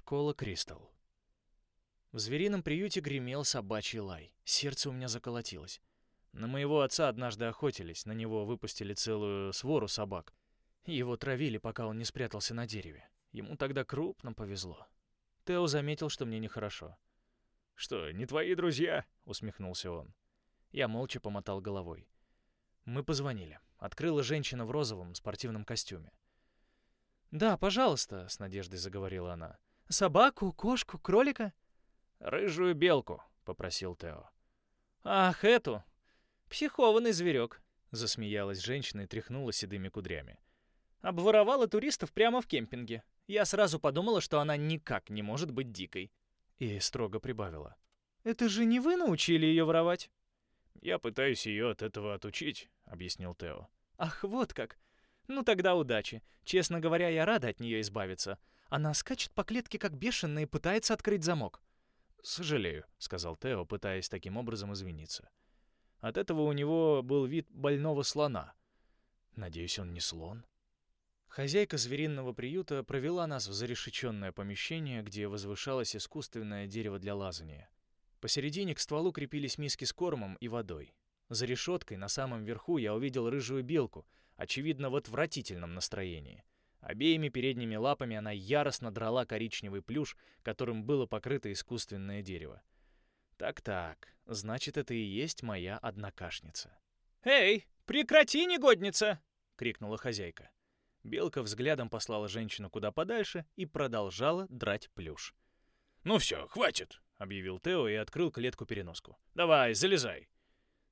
Школа Кристалл. В зверином приюте гремел собачий лай. Сердце у меня заколотилось. На моего отца однажды охотились, на него выпустили целую свору собак. Его травили, пока он не спрятался на дереве. Ему тогда крупно повезло. Тео заметил, что мне нехорошо. «Что, не твои друзья?» — усмехнулся он. Я молча помотал головой. Мы позвонили. Открыла женщина в розовом спортивном костюме. «Да, пожалуйста», — с надеждой заговорила она. «Собаку, кошку, кролика?» «Рыжую белку», — попросил Тео. «Ах, эту! Психованный зверек», — засмеялась женщина и тряхнула седыми кудрями. «Обворовала туристов прямо в кемпинге. Я сразу подумала, что она никак не может быть дикой». И строго прибавила. «Это же не вы научили ее воровать?» «Я пытаюсь ее от этого отучить», — объяснил Тео. «Ах, вот как! Ну тогда удачи. Честно говоря, я рада от нее избавиться. Она скачет по клетке как бешеная и пытается открыть замок». «Сожалею», — сказал Тео, пытаясь таким образом извиниться. От этого у него был вид больного слона. Надеюсь, он не слон? Хозяйка звериного приюта провела нас в зарешеченное помещение, где возвышалось искусственное дерево для лазания. Посередине к стволу крепились миски с кормом и водой. За решеткой на самом верху я увидел рыжую белку, очевидно, в отвратительном настроении. Обеими передними лапами она яростно драла коричневый плюш, которым было покрыто искусственное дерево. Так-так, значит, это и есть моя однокашница. «Эй, прекрати, негодница!» — крикнула хозяйка. Белка взглядом послала женщину куда подальше и продолжала драть плюш. «Ну все, хватит!» — объявил Тео и открыл клетку-переноску. «Давай, залезай!»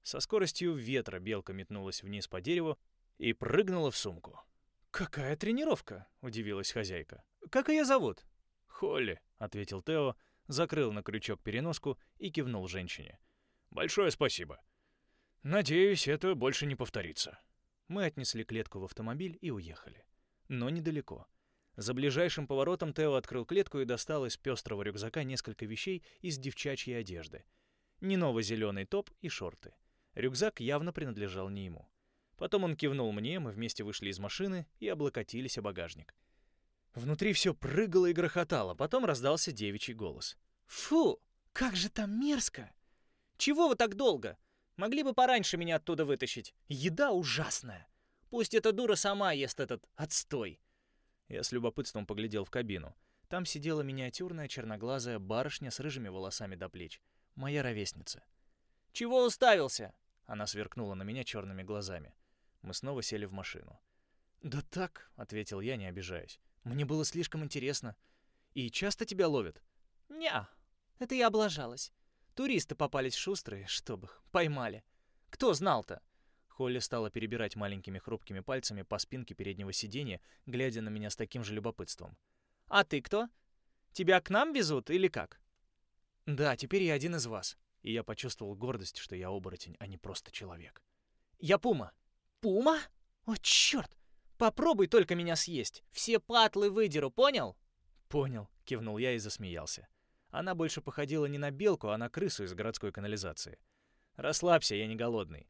Со скоростью ветра белка метнулась вниз по дереву и прыгнула в сумку. «Какая тренировка?» — удивилась хозяйка. «Как ее зовут?» «Холли», — ответил Тео, закрыл на крючок переноску и кивнул женщине. «Большое спасибо. Надеюсь, это больше не повторится». Мы отнесли клетку в автомобиль и уехали. Но недалеко. За ближайшим поворотом Тео открыл клетку и достал из пестрого рюкзака несколько вещей из девчачьей одежды. Неново-зеленый топ и шорты. Рюкзак явно принадлежал не ему. Потом он кивнул мне, мы вместе вышли из машины и облокотились о багажник. Внутри все прыгало и грохотало, потом раздался девичий голос. «Фу, как же там мерзко! Чего вы так долго? Могли бы пораньше меня оттуда вытащить. Еда ужасная. Пусть эта дура сама ест этот отстой». Я с любопытством поглядел в кабину. Там сидела миниатюрная черноглазая барышня с рыжими волосами до плеч. Моя ровесница. «Чего уставился?» Она сверкнула на меня черными глазами. Мы снова сели в машину. «Да так», — ответил я, не обижаясь. «Мне было слишком интересно. И часто тебя ловят?» «Ня, это я облажалась. Туристы попались шустрые, чтобы их поймали. Кто знал-то?» Холли стала перебирать маленькими хрупкими пальцами по спинке переднего сиденья, глядя на меня с таким же любопытством. «А ты кто? Тебя к нам везут или как?» «Да, теперь я один из вас». И я почувствовал гордость, что я оборотень, а не просто человек. «Я Пума». «Пума? О, черт! Попробуй только меня съесть. Все патлы выдеру, понял?» «Понял», — кивнул я и засмеялся. Она больше походила не на белку, а на крысу из городской канализации. «Расслабься, я не голодный».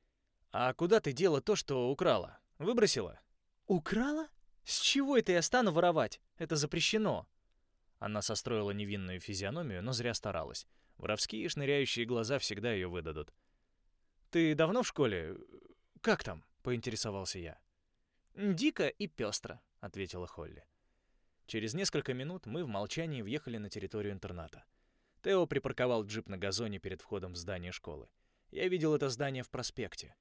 «А куда ты дела то, что украла? Выбросила?» «Украла? С чего это я стану воровать? Это запрещено». Она состроила невинную физиономию, но зря старалась. Воровские шныряющие глаза всегда ее выдадут. «Ты давно в школе? Как там?» — поинтересовался я. «Дико и пестро», — ответила Холли. Через несколько минут мы в молчании въехали на территорию интерната. Тео припарковал джип на газоне перед входом в здание школы. Я видел это здание в проспекте.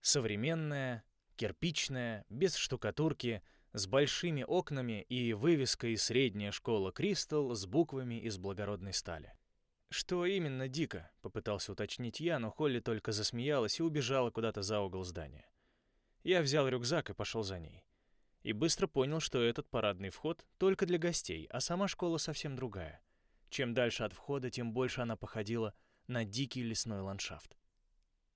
Современное, кирпичное, без штукатурки, с большими окнами и вывеской «Средняя школа Кристалл» с буквами из благородной стали. «Что именно дико?» — попытался уточнить я, но Холли только засмеялась и убежала куда-то за угол здания. Я взял рюкзак и пошел за ней и быстро понял, что этот парадный вход только для гостей, а сама школа совсем другая. Чем дальше от входа, тем больше она походила на дикий лесной ландшафт.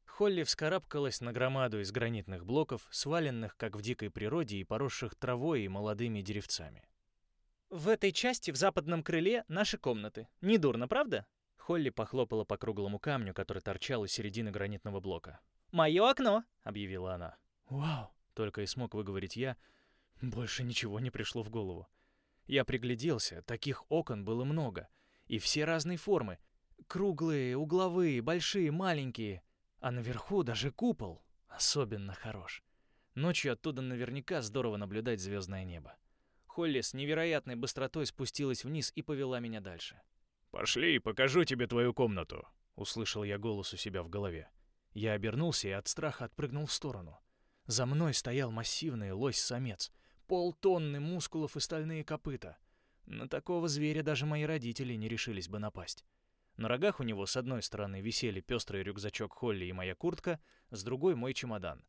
Холли вскарабкалась на громаду из гранитных блоков, сваленных, как в дикой природе, и поросших травой и молодыми деревцами. «В этой части, в западном крыле, наши комнаты. Недурно, правда?» Холли похлопала по круглому камню, который торчал из середины гранитного блока. «Мое окно!» — объявила она. «Вау!» — только и смог выговорить я, больше ничего не пришло в голову. Я пригляделся, таких окон было много, и все разной формы. Круглые, угловые, большие, маленькие. А наверху даже купол. Особенно хорош. Ночью оттуда наверняка здорово наблюдать звездное небо. Холли с невероятной быстротой спустилась вниз и повела меня дальше. «Пошли, покажу тебе твою комнату», — услышал я голос у себя в голове. Я обернулся и от страха отпрыгнул в сторону. За мной стоял массивный лось-самец, полтонны мускулов и стальные копыта. На такого зверя даже мои родители не решились бы напасть. На рогах у него с одной стороны висели пестрый рюкзачок Холли и моя куртка, с другой — мой чемодан.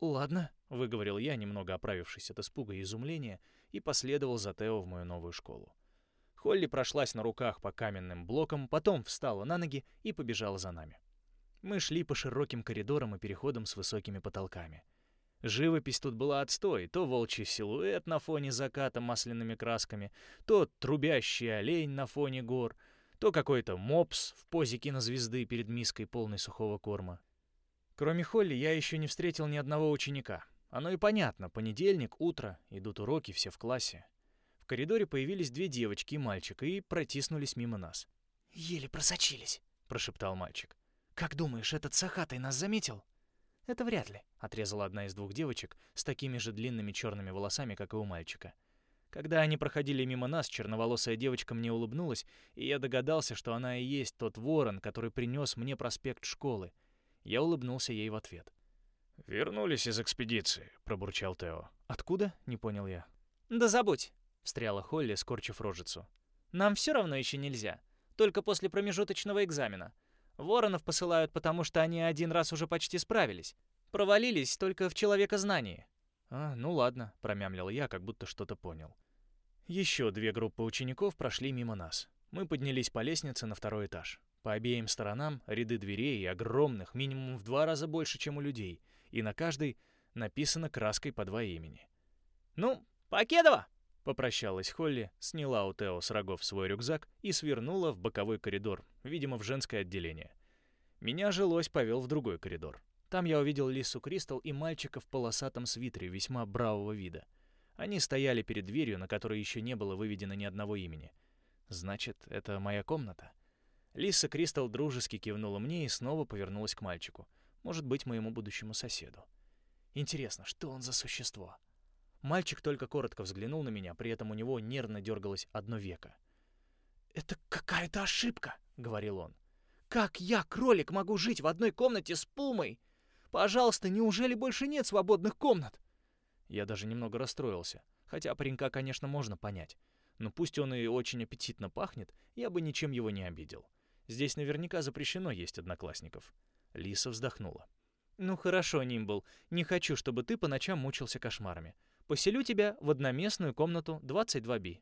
«Ладно», — выговорил я, немного оправившись от испуга и изумления, и последовал за Тео в мою новую школу. Холли прошлась на руках по каменным блокам, потом встала на ноги и побежала за нами. Мы шли по широким коридорам и переходам с высокими потолками. Живопись тут была отстой, то волчий силуэт на фоне заката масляными красками, то трубящий олень на фоне гор — то какой-то мопс в позе кинозвезды перед миской полной сухого корма. Кроме Холли, я еще не встретил ни одного ученика. Оно и понятно, понедельник, утро, идут уроки, все в классе. В коридоре появились две девочки и мальчик и протиснулись мимо нас. «Еле просочились», — прошептал мальчик. «Как думаешь, этот Сахатый нас заметил?» «Это вряд ли», — отрезала одна из двух девочек с такими же длинными черными волосами, как и у мальчика. Когда они проходили мимо нас, черноволосая девочка мне улыбнулась, и я догадался, что она и есть тот ворон, который принес мне проспект школы. Я улыбнулся ей в ответ. «Вернулись из экспедиции», — пробурчал Тео. «Откуда?» — не понял я. «Да забудь», — встряла Холли, скорчив рожицу. «Нам все равно еще нельзя. Только после промежуточного экзамена. Воронов посылают, потому что они один раз уже почти справились. Провалились только в человекознании». «А, ну ладно», — промямлил я, как будто что-то понял. Еще две группы учеников прошли мимо нас. Мы поднялись по лестнице на второй этаж. По обеим сторонам ряды дверей, огромных, минимум в два раза больше, чем у людей, и на каждой написано краской по два имени. «Ну, Покедова!» — попрощалась Холли, сняла у Тео с рогов свой рюкзак и свернула в боковой коридор, видимо, в женское отделение. Меня же лось повел в другой коридор. Там я увидел Лису Кристал и мальчика в полосатом свитере весьма бравого вида — они стояли перед дверью, на которой еще не было выведено ни одного имени. Значит, это моя комната. Лиса Кристал дружески кивнула мне и снова повернулась к мальчику. Может быть, моему будущему соседу. Интересно, что он за существо? Мальчик только коротко взглянул на меня, при этом у него нервно дергалось одно веко. «Это какая-то ошибка», — говорил он. «Как я, кролик, могу жить в одной комнате с Пумой? Пожалуйста, неужели больше нет свободных комнат?» Я даже немного расстроился. Хотя паренька, конечно, можно понять. Но пусть он и очень аппетитно пахнет, я бы ничем его не обидел. Здесь наверняка запрещено есть одноклассников. Лиса вздохнула. «Ну хорошо, Нимбл, не хочу, чтобы ты по ночам мучился кошмарами. Поселю тебя в одноместную комнату 22B».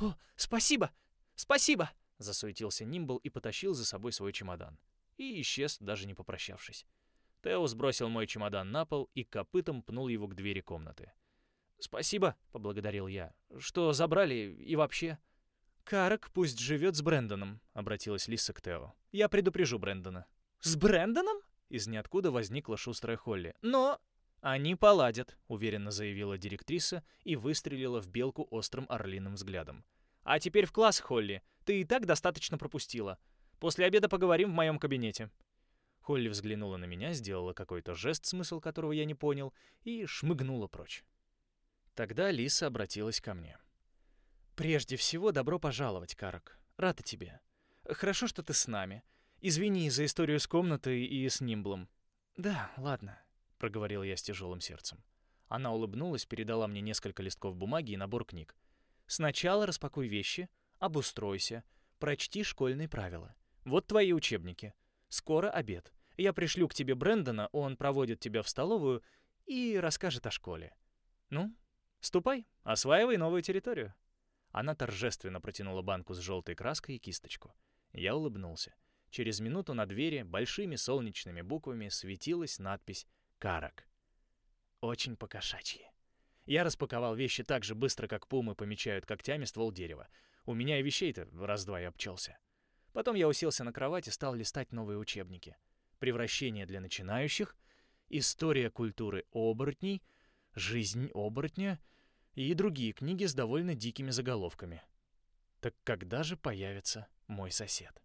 «О, спасибо! Спасибо!» — засуетился Нимбл и потащил за собой свой чемодан. И исчез, даже не попрощавшись. Тео сбросил мой чемодан на пол и копытом пнул его к двери комнаты. «Спасибо», — поблагодарил я, — «что забрали и вообще». «Карак пусть живет с Брэндоном», — обратилась Лиса к Тео. «Я предупрежу Брэндона». «С Брэндоном?» Из ниоткуда возникла шустрая Холли. «Но...» «Они поладят», — уверенно заявила директриса и выстрелила в белку острым орлиным взглядом. «А теперь в класс, Холли. Ты и так достаточно пропустила. После обеда поговорим в моем кабинете». Холли взглянула на меня, сделала какой-то жест, смысл которого я не понял, и шмыгнула прочь. Тогда Лиса обратилась ко мне. «Прежде всего, добро пожаловать, Карак. Рада тебе. Хорошо, что ты с нами. Извини за историю с комнатой и с Нимблом». «Да, ладно», — проговорил я с тяжелым сердцем. Она улыбнулась, передала мне несколько листков бумаги и набор книг. «Сначала распакуй вещи, обустройся, прочти школьные правила. Вот твои учебники. Скоро обед. Я пришлю к тебе Брэндона, он проводит тебя в столовую и расскажет о школе. Ну, ступай, осваивай новую территорию». Она торжественно протянула банку с желтой краской и кисточку. Я улыбнулся. Через минуту на двери большими солнечными буквами светилась надпись «Карак». Очень покошачьи. Я распаковал вещи так же быстро, как пумы помечают когтями ствол дерева. У меня и вещей-то раз-два и обчелся. Потом я уселся на кровать и стал листать новые учебники. Превращение для начинающих, история культуры оборотней, жизнь оборотня, и другие книги с довольно дикими заголовками. Так когда же появится мой сосед?